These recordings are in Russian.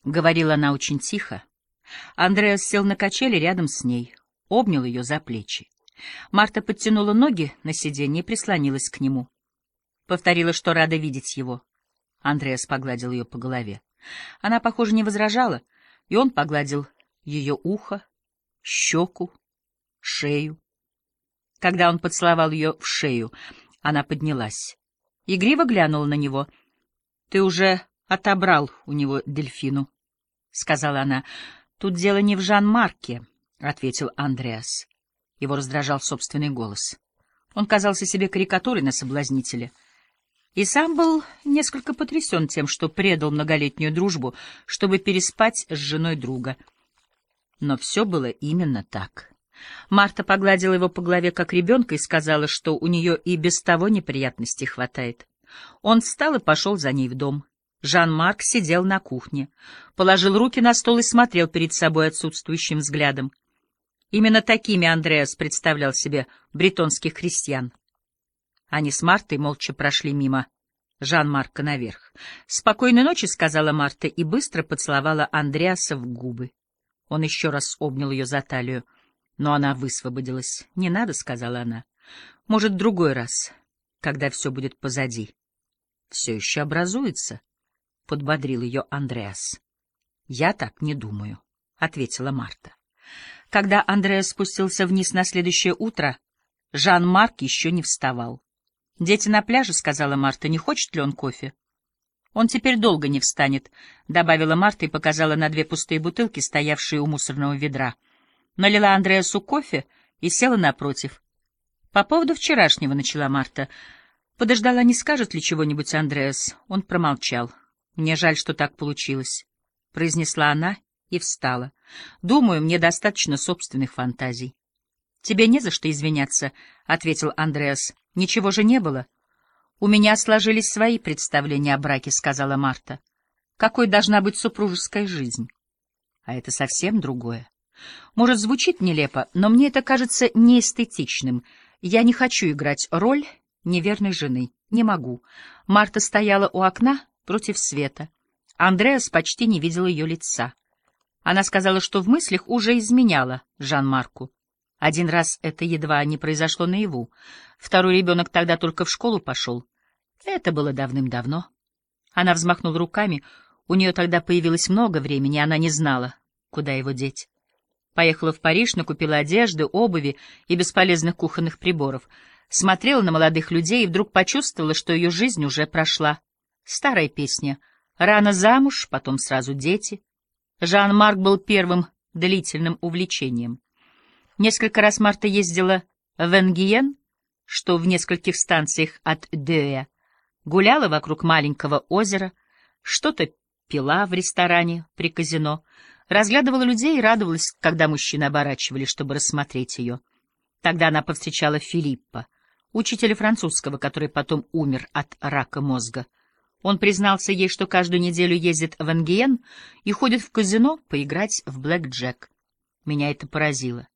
— говорила она очень тихо. Андреас сел на качели рядом с ней, обнял ее за плечи. Марта подтянула ноги на сиденье и прислонилась к нему. Повторила, что рада видеть его. Андреас погладил ее по голове. Она, похоже, не возражала, и он погладил ее ухо, щеку, шею. Когда он поцеловал ее в шею, она поднялась. Игриво глянула на него. — Ты уже отобрал у него дельфину, — сказала она. — Тут дело не в Жан-Марке, — ответил Андреас. Его раздражал собственный голос. Он казался себе карикатурой на соблазнителя. И сам был несколько потрясен тем, что предал многолетнюю дружбу, чтобы переспать с женой друга. Но все было именно так. Марта погладила его по голове, как ребенка, и сказала, что у нее и без того неприятностей хватает. Он встал и пошел за ней в дом. Жан-Марк сидел на кухне, положил руки на стол и смотрел перед собой отсутствующим взглядом. Именно такими Андреас представлял себе бретонских крестьян. Они с Мартой молча прошли мимо Жан-Марка наверх. «Спокойной ночи», — сказала Марта и быстро поцеловала Андреаса в губы. Он еще раз обнял ее за талию, но она высвободилась. «Не надо», — сказала она. «Может, другой раз, когда все будет позади». «Все еще образуется», — подбодрил ее Андреас. «Я так не думаю», — ответила Марта. Когда Андреас спустился вниз на следующее утро, Жан-Марк еще не вставал. «Дети на пляже», — сказала Марта, — «не хочет ли он кофе?» «Он теперь долго не встанет», — добавила Марта и показала на две пустые бутылки, стоявшие у мусорного ведра. Налила Андреасу кофе и села напротив. «По поводу вчерашнего», — начала Марта. Подождала, не скажет ли чего-нибудь Андреас. Он промолчал. «Мне жаль, что так получилось», — произнесла она и встала. «Думаю, мне достаточно собственных фантазий». «Тебе не за что извиняться», — ответил Андреас. «Ничего же не было». «У меня сложились свои представления о браке», — сказала Марта. «Какой должна быть супружеская жизнь?» «А это совсем другое. Может, звучит нелепо, но мне это кажется неэстетичным. Я не хочу играть роль неверной жены. Не могу». Марта стояла у окна против света. Андреас почти не видел ее лица. Она сказала, что в мыслях уже изменяла Жан-Марку. Один раз это едва не произошло наяву. Второй ребенок тогда только в школу пошел. Это было давным-давно. Она взмахнула руками. У нее тогда появилось много времени, она не знала, куда его деть. Поехала в Париж, накупила одежды, обуви и бесполезных кухонных приборов. Смотрела на молодых людей и вдруг почувствовала, что ее жизнь уже прошла. Старая песня. Рано замуж, потом сразу дети — Жан-Марк был первым длительным увлечением. Несколько раз Марта ездила в Энгиен, что в нескольких станциях от Дея, гуляла вокруг маленького озера, что-то пила в ресторане при казино, разглядывала людей и радовалась, когда мужчины оборачивали, чтобы рассмотреть ее. Тогда она повстречала Филиппа, учителя французского, который потом умер от рака мозга. Он признался ей, что каждую неделю ездит в Ангиен и ходит в казино поиграть в блэк-джек. Меня это поразило.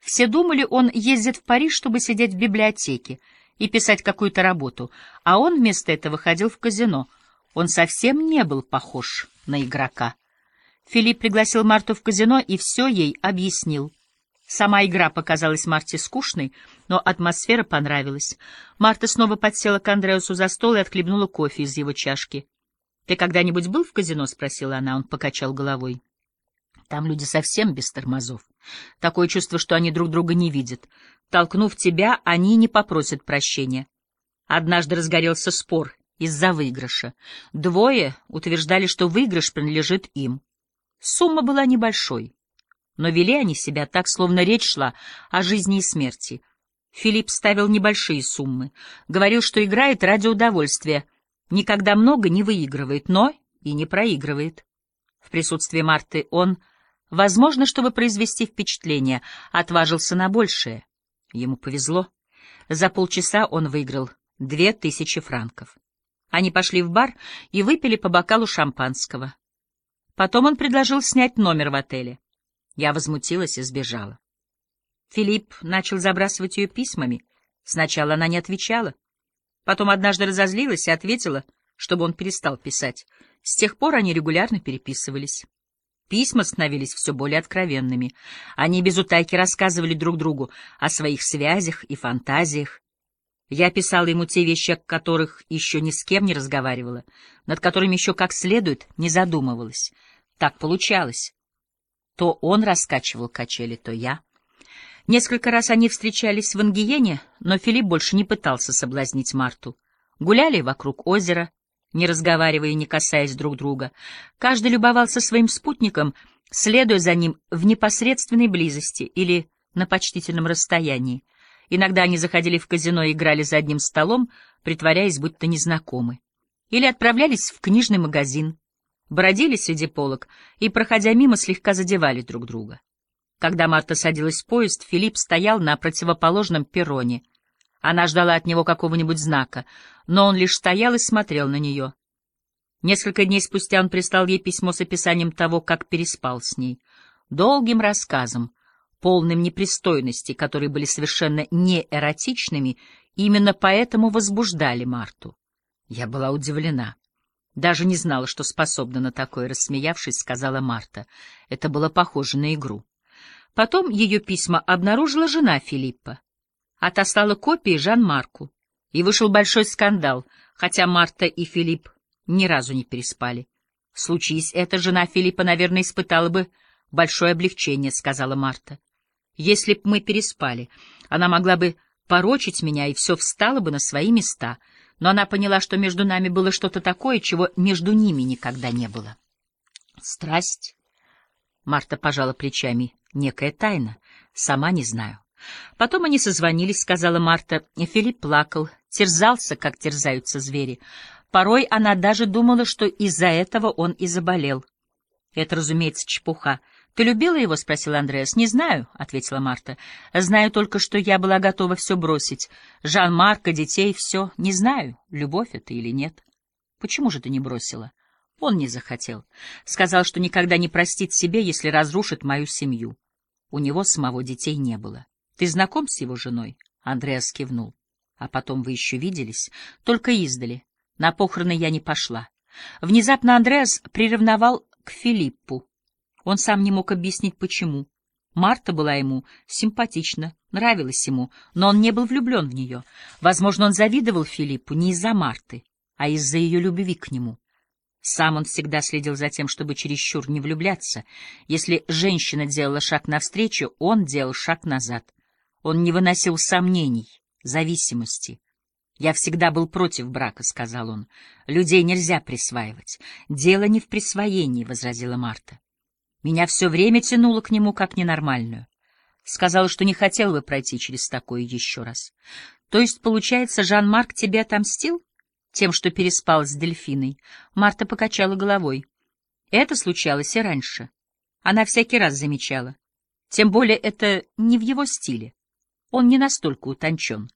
Все думали, он ездит в Париж, чтобы сидеть в библиотеке и писать какую-то работу, а он вместо этого ходил в казино. Он совсем не был похож на игрока. Филипп пригласил Марту в казино и все ей объяснил. Сама игра показалась Марте скучной, но атмосфера понравилась. Марта снова подсела к Андреасу за стол и отхлебнула кофе из его чашки. — Ты когда-нибудь был в казино? — спросила она. Он покачал головой. — Там люди совсем без тормозов. Такое чувство, что они друг друга не видят. Толкнув тебя, они не попросят прощения. Однажды разгорелся спор из-за выигрыша. Двое утверждали, что выигрыш принадлежит им. Сумма была небольшой но вели они себя так, словно речь шла о жизни и смерти. Филипп ставил небольшие суммы, говорил, что играет ради удовольствия, никогда много не выигрывает, но и не проигрывает. В присутствии Марты он, возможно, чтобы произвести впечатление, отважился на большее. Ему повезло. За полчаса он выиграл две тысячи франков. Они пошли в бар и выпили по бокалу шампанского. Потом он предложил снять номер в отеле. Я возмутилась и сбежала. Филипп начал забрасывать ее письмами. Сначала она не отвечала. Потом однажды разозлилась и ответила, чтобы он перестал писать. С тех пор они регулярно переписывались. Письма становились все более откровенными. Они без утайки рассказывали друг другу о своих связях и фантазиях. Я писала ему те вещи, о которых еще ни с кем не разговаривала, над которыми еще как следует не задумывалась. Так получалось. То он раскачивал качели, то я. Несколько раз они встречались в Ангиене, но Филипп больше не пытался соблазнить Марту. Гуляли вокруг озера, не разговаривая и не касаясь друг друга. Каждый любовался своим спутником, следуя за ним в непосредственной близости или на почтительном расстоянии. Иногда они заходили в казино и играли за одним столом, притворяясь, будто незнакомы. Или отправлялись в книжный магазин, бродили среди полок и, проходя мимо, слегка задевали друг друга. Когда Марта садилась в поезд, Филипп стоял на противоположном перроне. Она ждала от него какого-нибудь знака, но он лишь стоял и смотрел на нее. Несколько дней спустя он прислал ей письмо с описанием того, как переспал с ней, долгим рассказом, полным непристойностей, которые были совершенно не эротичными, именно поэтому возбуждали Марту. Я была удивлена. Даже не знала, что способна на такое, рассмеявшись, сказала Марта. Это было похоже на игру. Потом ее письма обнаружила жена Филиппа. Отослала копии Жан-Марку. И вышел большой скандал, хотя Марта и Филипп ни разу не переспали. Случись это, жена Филиппа, наверное, испытала бы большое облегчение, сказала Марта. Если б мы переспали, она могла бы порочить меня, и все встало бы на свои места, но она поняла, что между нами было что-то такое, чего между ними никогда не было. Страсть? Марта пожала плечами. Некая тайна. Сама не знаю. Потом они созвонились, сказала Марта, Филипп плакал, терзался, как терзаются звери. Порой она даже думала, что из-за этого он и заболел. Это, разумеется, чепуха. «Ты любила его?» — спросил Андреас. «Не знаю», — ответила Марта. «Знаю только, что я была готова все бросить. Жан-Марка, детей, все. Не знаю, любовь это или нет». «Почему же ты не бросила?» Он не захотел. Сказал, что никогда не простит себе, если разрушит мою семью. У него самого детей не было. «Ты знаком с его женой?» Андреас кивнул. «А потом вы еще виделись?» «Только издали. На похороны я не пошла». Внезапно Андреас приревновал к Филиппу. Он сам не мог объяснить, почему. Марта была ему симпатична, нравилась ему, но он не был влюблен в нее. Возможно, он завидовал Филиппу не из-за Марты, а из-за ее любви к нему. Сам он всегда следил за тем, чтобы чересчур не влюбляться. Если женщина делала шаг навстречу, он делал шаг назад. Он не выносил сомнений, зависимости. «Я всегда был против брака», — сказал он. «Людей нельзя присваивать». «Дело не в присвоении», — возразила Марта. Меня все время тянуло к нему как ненормальную. Сказала, что не хотел бы пройти через такое еще раз. То есть, получается, Жан-Марк тебе отомстил? Тем, что переспал с дельфиной. Марта покачала головой. Это случалось и раньше. Она всякий раз замечала. Тем более это не в его стиле. Он не настолько утончен.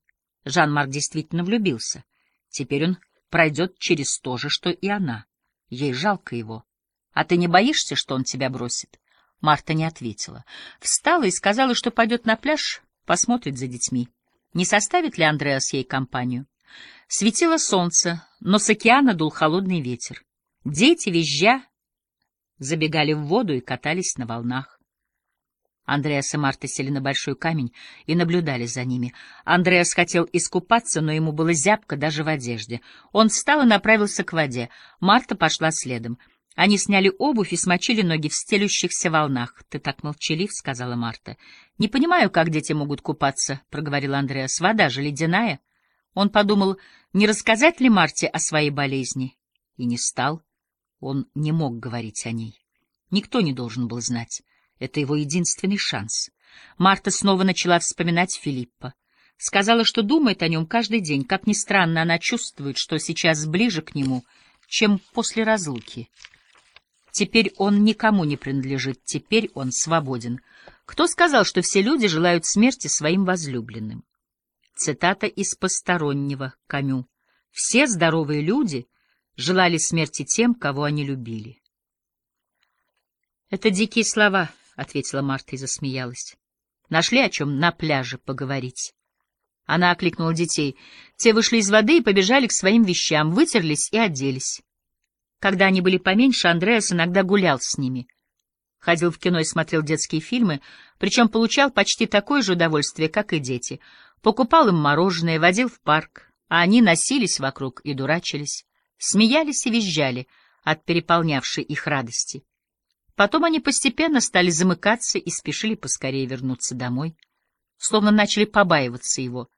Жан-Марк действительно влюбился. Теперь он пройдет через то же, что и она. Ей жалко его. А ты не боишься, что он тебя бросит? Марта не ответила. Встала и сказала, что пойдет на пляж, посмотрит за детьми. Не составит ли Андреас ей компанию? Светило солнце, но с океана дул холодный ветер. Дети, визжа, забегали в воду и катались на волнах. Андреас и Марта сели на большой камень и наблюдали за ними. Андреас хотел искупаться, но ему было зябко даже в одежде. Он встал и направился к воде. Марта пошла следом. Они сняли обувь и смочили ноги в стелющихся волнах. — Ты так молчалив, — сказала Марта. — Не понимаю, как дети могут купаться, — проговорил Андреас. — Вода же ледяная. Он подумал, не рассказать ли Марте о своей болезни. И не стал. Он не мог говорить о ней. Никто не должен был знать. Это его единственный шанс. Марта снова начала вспоминать Филиппа. Сказала, что думает о нем каждый день. Как ни странно, она чувствует, что сейчас ближе к нему, чем после разлуки. Теперь он никому не принадлежит, теперь он свободен. Кто сказал, что все люди желают смерти своим возлюбленным? Цитата из постороннего Камю. Все здоровые люди желали смерти тем, кого они любили. Это дикие слова, — ответила Марта и засмеялась. Нашли о чем на пляже поговорить. Она окликнула детей. Те вышли из воды и побежали к своим вещам, вытерлись и оделись. Когда они были поменьше, Андреас иногда гулял с ними. Ходил в кино и смотрел детские фильмы, причем получал почти такое же удовольствие, как и дети. Покупал им мороженое, водил в парк, а они носились вокруг и дурачились, смеялись и визжали от переполнявшей их радости. Потом они постепенно стали замыкаться и спешили поскорее вернуться домой, словно начали побаиваться его.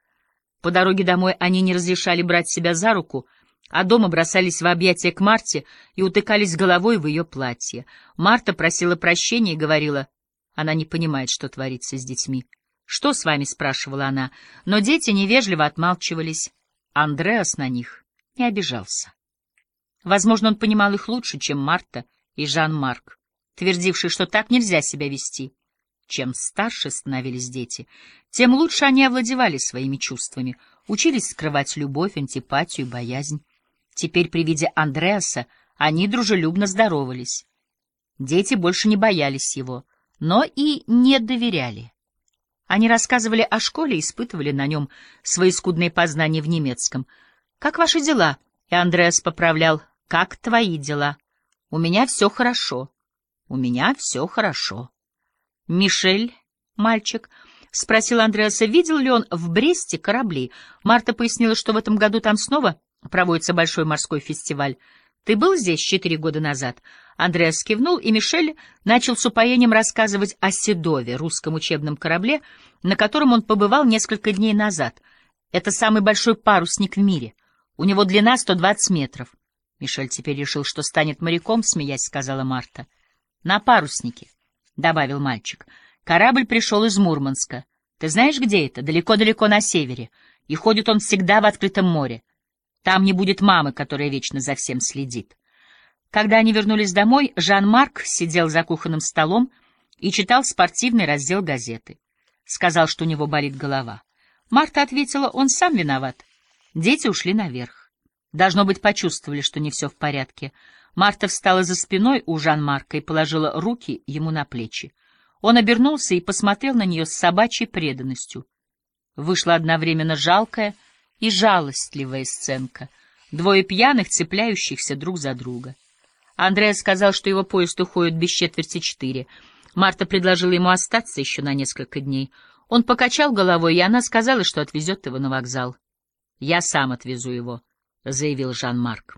По дороге домой они не разрешали брать себя за руку, а дома бросались в объятия к Марте и утыкались головой в ее платье. Марта просила прощения и говорила, она не понимает, что творится с детьми. «Что с вами?» — спрашивала она, но дети невежливо отмалчивались. Андреас на них не обижался. Возможно, он понимал их лучше, чем Марта и Жан-Марк, твердившие, что так нельзя себя вести. Чем старше становились дети, тем лучше они овладевали своими чувствами, учились скрывать любовь, антипатию, боязнь. Теперь при виде Андреаса они дружелюбно здоровались. Дети больше не боялись его, но и не доверяли. Они рассказывали о школе и испытывали на нем свои скудные познания в немецком. «Как ваши дела?» И Андреас поправлял. «Как твои дела?» «У меня все хорошо». «У меня все хорошо». Мишель, мальчик, спросил Андреаса, видел ли он в Бресте корабли. Марта пояснила, что в этом году там снова проводится большой морской фестиваль. Ты был здесь четыре года назад? Андреас кивнул, и Мишель начал с упоением рассказывать о Седове, русском учебном корабле, на котором он побывал несколько дней назад. Это самый большой парусник в мире. У него длина 120 метров. Мишель теперь решил, что станет моряком, смеясь, сказала Марта. На паруснике. — добавил мальчик. «Корабль пришел из Мурманска. Ты знаешь, где это? Далеко-далеко на севере. И ходит он всегда в открытом море. Там не будет мамы, которая вечно за всем следит». Когда они вернулись домой, Жан-Марк сидел за кухонным столом и читал спортивный раздел газеты. Сказал, что у него болит голова. Марта ответила, он сам виноват. Дети ушли наверх. Должно быть, почувствовали, что не все в порядке. Марта встала за спиной у Жан-Марка и положила руки ему на плечи. Он обернулся и посмотрел на нее с собачьей преданностью. Вышла одновременно жалкая и жалостливая сценка. Двое пьяных, цепляющихся друг за друга. Андреа сказал, что его поезд уходит без четверти четыре. Марта предложила ему остаться еще на несколько дней. Он покачал головой, и она сказала, что отвезет его на вокзал. — Я сам отвезу его, — заявил Жан-Марк.